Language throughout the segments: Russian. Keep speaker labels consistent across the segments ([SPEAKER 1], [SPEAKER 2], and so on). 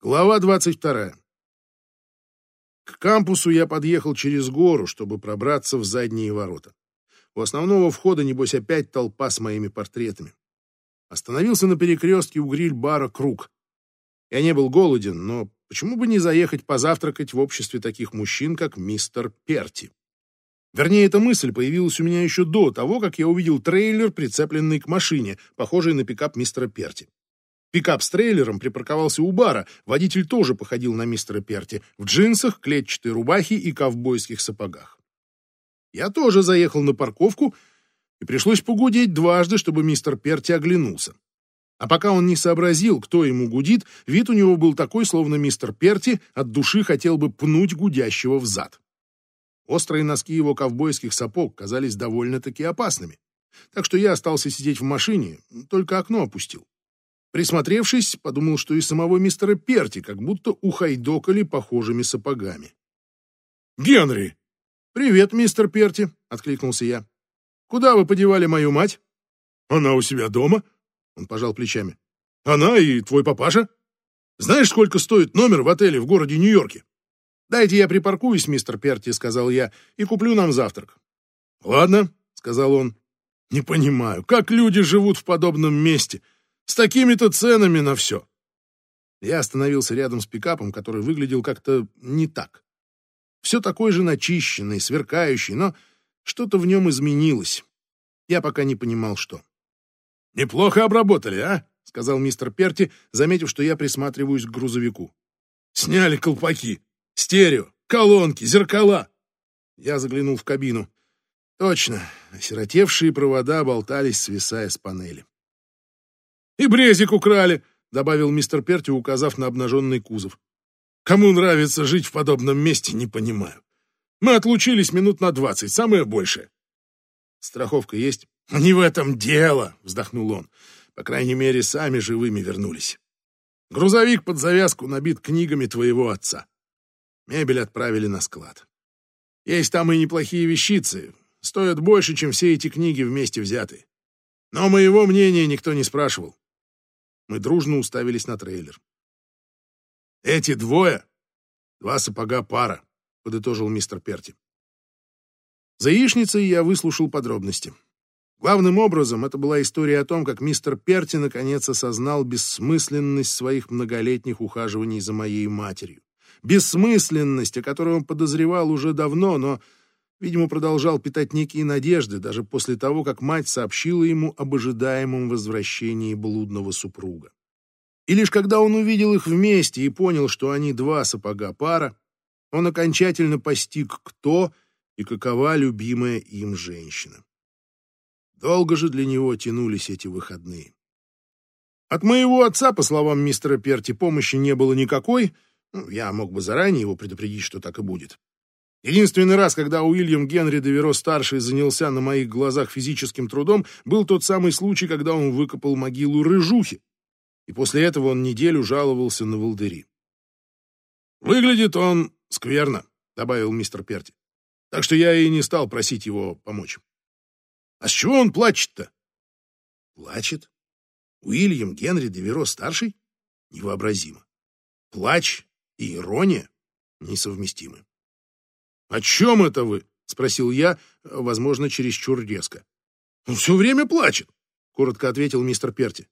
[SPEAKER 1] Глава 22. К кампусу я подъехал через гору, чтобы пробраться в задние ворота. У основного входа, небось, опять толпа с моими портретами. Остановился на перекрестке у гриль-бара «Круг». Я не был голоден, но почему бы не заехать позавтракать в обществе таких мужчин, как мистер Перти? Вернее, эта мысль появилась у меня еще до того, как я увидел трейлер, прицепленный к машине, похожий на пикап мистера Перти. Пикап с трейлером припарковался у бара. Водитель тоже походил на мистера Перти в джинсах, клетчатой рубахе и ковбойских сапогах. Я тоже заехал на парковку, и пришлось погудеть дважды, чтобы мистер Перти оглянулся. А пока он не сообразил, кто ему гудит, вид у него был такой, словно мистер Перти от души хотел бы пнуть гудящего в зад. Острые носки его ковбойских сапог казались довольно-таки опасными. Так что я остался сидеть в машине, только окно опустил. Присмотревшись, подумал, что и самого мистера Перти как будто ухайдокали похожими сапогами. «Генри!» «Привет, мистер Перти!» — откликнулся я. «Куда вы подевали мою мать?» «Она у себя дома?» — он пожал плечами. «Она и твой папаша? Знаешь, сколько стоит номер в отеле в городе Нью-Йорке?» «Дайте я припаркуюсь, мистер Перти», — сказал я, — «и куплю нам завтрак». «Ладно», — сказал он. «Не понимаю, как люди живут в подобном месте?» С такими-то ценами на все. Я остановился рядом с пикапом, который выглядел как-то не так. Все такой же начищенный, сверкающий, но что-то в нем изменилось. Я пока не понимал, что. «Неплохо обработали, а?» — сказал мистер Перти, заметив, что я присматриваюсь к грузовику. «Сняли колпаки, стерео, колонки, зеркала». Я заглянул в кабину. Точно, осиротевшие провода болтались, свисая с панели. И брезик украли, добавил мистер Перти, указав на обнаженный кузов. Кому нравится жить в подобном месте, не понимаю. Мы отлучились минут на двадцать, самое большее. Страховка есть? Не в этом дело, вздохнул он. По крайней мере, сами живыми вернулись. Грузовик под завязку набит книгами твоего отца. Мебель отправили на склад. Есть там и неплохие вещицы, стоят больше, чем все эти книги вместе взятые. Но моего мнения никто не спрашивал. Мы дружно уставились на трейлер. «Эти двое — два сапога пара», — подытожил мистер Перти. За яичницей я выслушал подробности. Главным образом это была история о том, как мистер Перти наконец осознал бессмысленность своих многолетних ухаживаний за моей матерью. Бессмысленность, о которой он подозревал уже давно, но видимо, продолжал питать некие надежды даже после того, как мать сообщила ему об ожидаемом возвращении блудного супруга. И лишь когда он увидел их вместе и понял, что они два сапога пара, он окончательно постиг, кто и какова любимая им женщина. Долго же для него тянулись эти выходные. От моего отца, по словам мистера Перти, помощи не было никакой, ну, я мог бы заранее его предупредить, что так и будет. Единственный раз, когда Уильям Генри Деверо-старший занялся на моих глазах физическим трудом, был тот самый случай, когда он выкопал могилу Рыжухи, и после этого он неделю жаловался на волдыри. «Выглядит он скверно», — добавил мистер Перти. «Так что я и не стал просить его помочь». «А с чего он плачет-то?» «Плачет? Уильям Генри Деверо-старший? Невообразимо. Плач и ирония несовместимы». «О чем это вы?» — спросил я, возможно, чересчур резко. «Он все время плачет», — коротко ответил мистер Перти.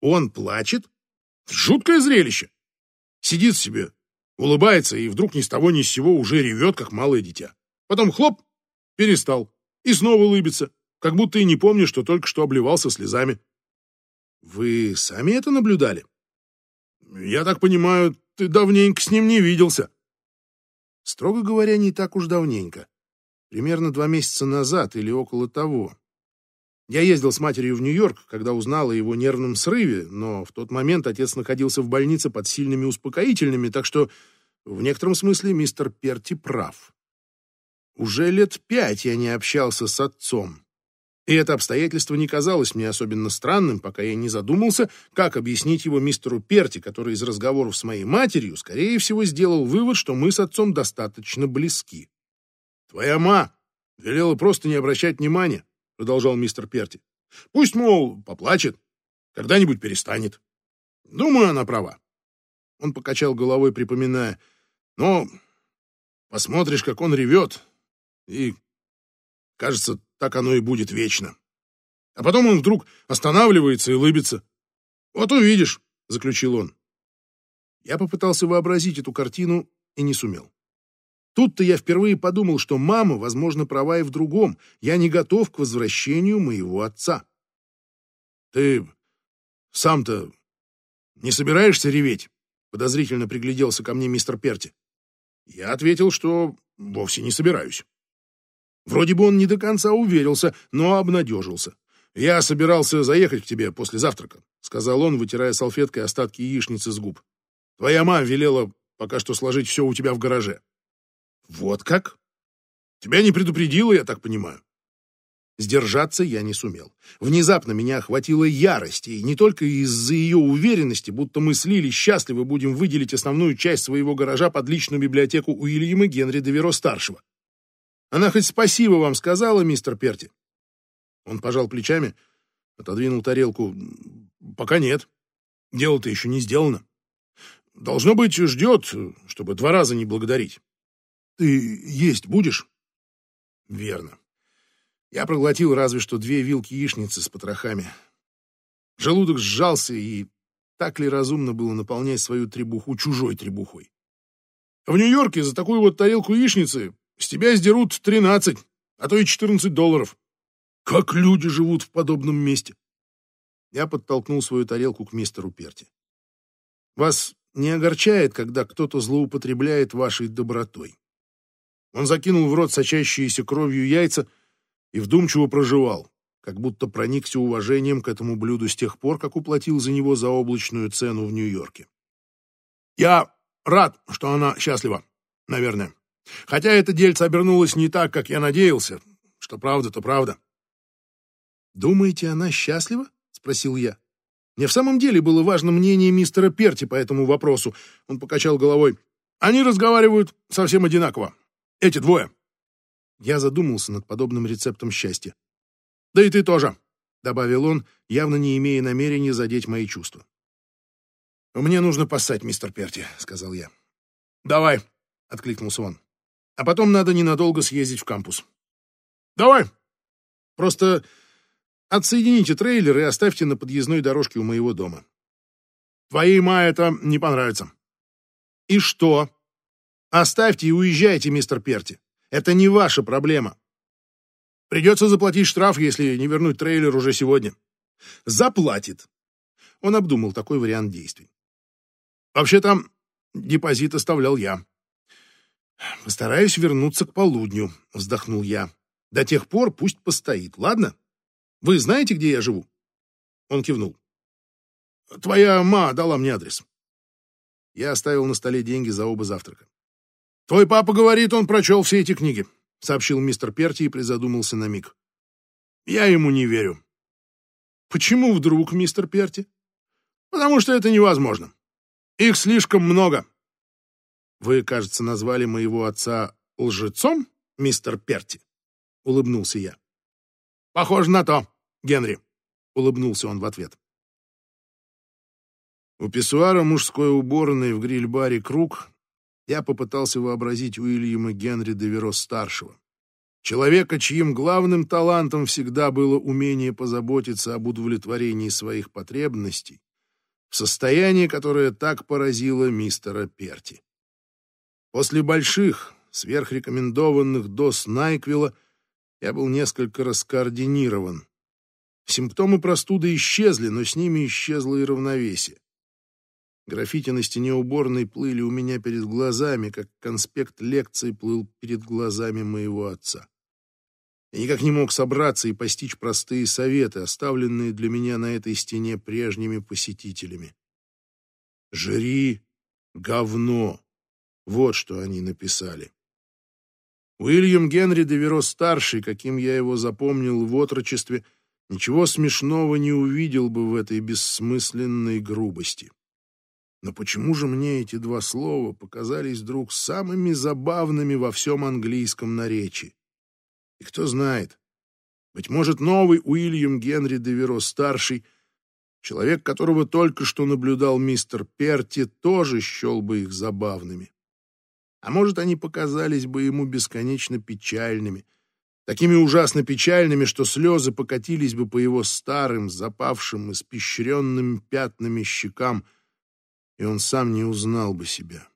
[SPEAKER 1] «Он плачет? Жуткое зрелище. Сидит себе, улыбается и вдруг ни с того ни с сего уже ревет, как малое дитя. Потом хлоп, перестал, и снова улыбится, как будто и не помню, что только что обливался слезами. Вы сами это наблюдали? Я так понимаю, ты давненько с ним не виделся. Строго говоря, не так уж давненько. Примерно два месяца назад или около того. Я ездил с матерью в Нью-Йорк, когда узнал о его нервном срыве, но в тот момент отец находился в больнице под сильными успокоительными, так что в некотором смысле мистер Перти прав. Уже лет пять я не общался с отцом. И это обстоятельство не казалось мне особенно странным, пока я не задумался, как объяснить его мистеру Перти, который из разговоров с моей матерью, скорее всего, сделал вывод, что мы с отцом достаточно близки. «Твоя ма велела просто не обращать внимания», — продолжал мистер Перти. «Пусть, мол, поплачет, когда-нибудь перестанет. Думаю, она права. Он покачал головой, припоминая. Но посмотришь, как он ревет, и, кажется, так оно и будет вечно. А потом он вдруг останавливается и улыбится. «Вот увидишь», — заключил он. Я попытался вообразить эту картину и не сумел. Тут-то я впервые подумал, что мама, возможно, права и в другом. Я не готов к возвращению моего отца. «Ты сам-то не собираешься реветь?» Подозрительно пригляделся ко мне мистер Перти. Я ответил, что вовсе не собираюсь. Вроде бы он не до конца уверился, но обнадежился. «Я собирался заехать к тебе после завтрака», — сказал он, вытирая салфеткой остатки яичницы с губ. «Твоя мама велела пока что сложить все у тебя в гараже». «Вот как? Тебя не предупредила, я так понимаю?» Сдержаться я не сумел. Внезапно меня охватила ярость, и не только из-за ее уверенности, будто мы слили счастливы будем выделить основную часть своего гаража под личную библиотеку Уильяма Генри Деверо-старшего. Она хоть спасибо вам сказала, мистер Перти? Он пожал плечами, отодвинул тарелку. Пока нет. Дело-то еще не сделано. Должно быть, ждет, чтобы два раза не благодарить. Ты есть будешь? Верно. Я проглотил разве что две вилки яичницы с потрохами. Желудок сжался, и так ли разумно было наполнять свою требуху чужой требухой? В Нью-Йорке за такую вот тарелку яичницы с тебя сдерут 13, а то и 14 долларов. Как люди живут в подобном месте? Я подтолкнул свою тарелку к мистеру Перти. Вас не огорчает, когда кто-то злоупотребляет вашей добротой? Он закинул в рот сочащиеся кровью яйца — и вдумчиво проживал, как будто проникся уважением к этому блюду с тех пор, как уплатил за него заоблачную цену в Нью-Йорке. «Я рад, что она счастлива, наверное. Хотя это дельце обернулось не так, как я надеялся. Что правда, то правда». «Думаете, она счастлива?» — спросил я. Мне в самом деле было важно мнение мистера Перти по этому вопросу. Он покачал головой. «Они разговаривают совсем одинаково. Эти двое. Я задумался над подобным рецептом счастья. «Да и ты тоже», — добавил он, явно не имея намерения задеть мои чувства. «Мне нужно поссать, мистер Перти», — сказал я. «Давай», — откликнулся он. «А потом надо ненадолго съездить в кампус». «Давай. Просто отсоедините трейлер и оставьте на подъездной дорожке у моего дома. Твоей ма это не понравится». «И что?» «Оставьте и уезжайте, мистер Перти. Это не ваша проблема. Придется заплатить штраф, если не вернуть трейлер уже сегодня. Заплатит. Он обдумал такой вариант действий. Вообще там депозит оставлял я. Постараюсь вернуться к полудню, вздохнул я. До тех пор пусть постоит, ладно? Вы знаете, где я живу? Он кивнул. Твоя ма дала мне адрес. Я оставил на столе деньги за оба завтрака. «Твой папа говорит, он прочел все эти книги», — сообщил мистер Перти и призадумался на миг. «Я ему не верю». «Почему вдруг, мистер Перти?» «Потому что это невозможно. Их слишком много». «Вы, кажется, назвали моего отца лжецом, мистер Перти?» — улыбнулся я. «Похоже на то, Генри», — улыбнулся он в ответ. У писсуара мужской уборной в гриль-баре «Круг» я попытался вообразить Уильяма Генри Деверо-старшего. Человека, чьим главным талантом всегда было умение позаботиться об удовлетворении своих потребностей, в состоянии, которое так поразило мистера Перти. После больших, сверхрекомендованных доз Найквилла я был несколько раскоординирован. Симптомы простуды исчезли, но с ними исчезло и равновесие. Граффити на стене уборной плыли у меня перед глазами, как конспект лекции плыл перед глазами моего отца. Я никак не мог собраться и постичь простые советы, оставленные для меня на этой стене прежними посетителями. «Жри говно!» Вот что они написали. Уильям Генри Деверо-старший, каким я его запомнил в отрочестве, ничего смешного не увидел бы в этой бессмысленной грубости. Но почему же мне эти два слова показались вдруг самыми забавными во всем английском наречии? И кто знает, быть может, новый Уильям Генри Деверо-старший Человек, которого только что наблюдал мистер Перти, тоже счел бы их забавными. А может, они показались бы ему бесконечно печальными, такими ужасно печальными, что слезы покатились бы по его старым, запавшим, испещренным пятнами щекам, и он сам не узнал бы себя.